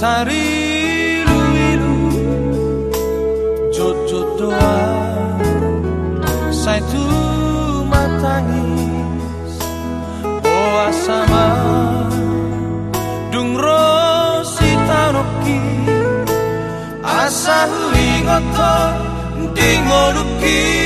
tari ilu jojo doa. Saya tu matangis boa sama. Dung rosi taroki asa hui ngoto dingoruki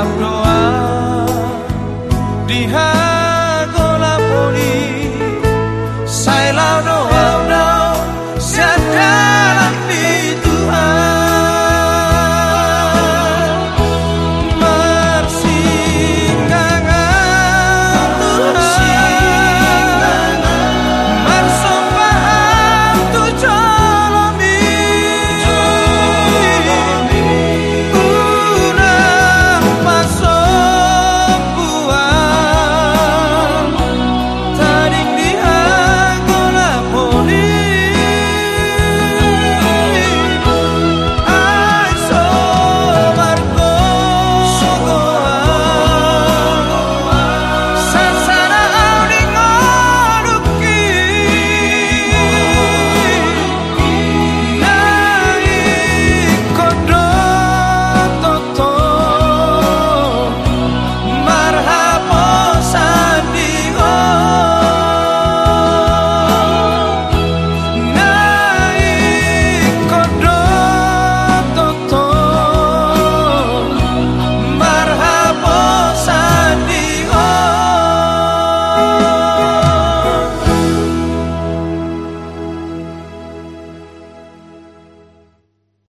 I've no